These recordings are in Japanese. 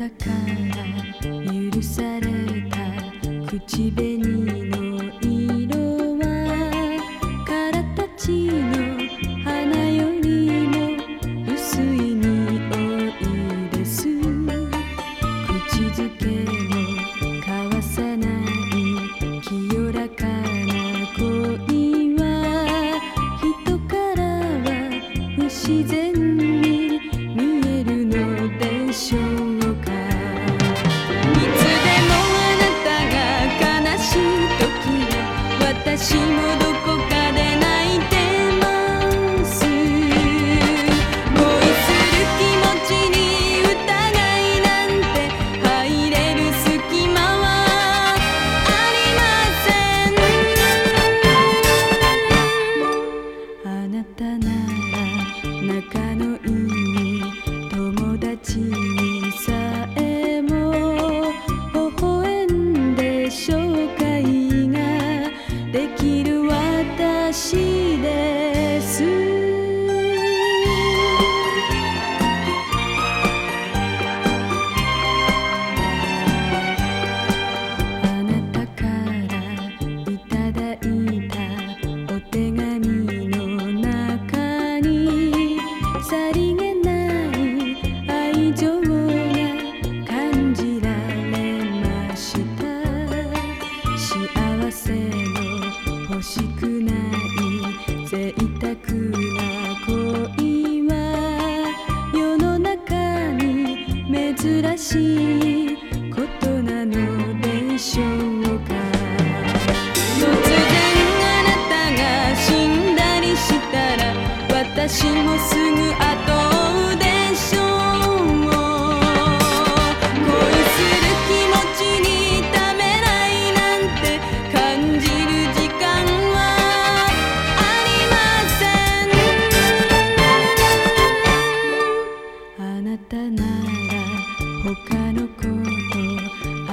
たから許された口紅の色はからたちの花よりも薄い匂いです。口づけも交わさない清らかな恋は人からは不自然に見えるのでしょう。仲のいい友達にさえも微笑んで紹介ができる私です。せの欲しくない贅沢な恋は世の中に珍しいことなのでしょうか。突然あなたが死んだりしたら私もすぐ後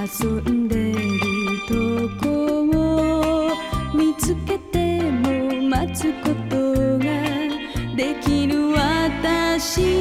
遊んでるとこを見つけても待つことができる私。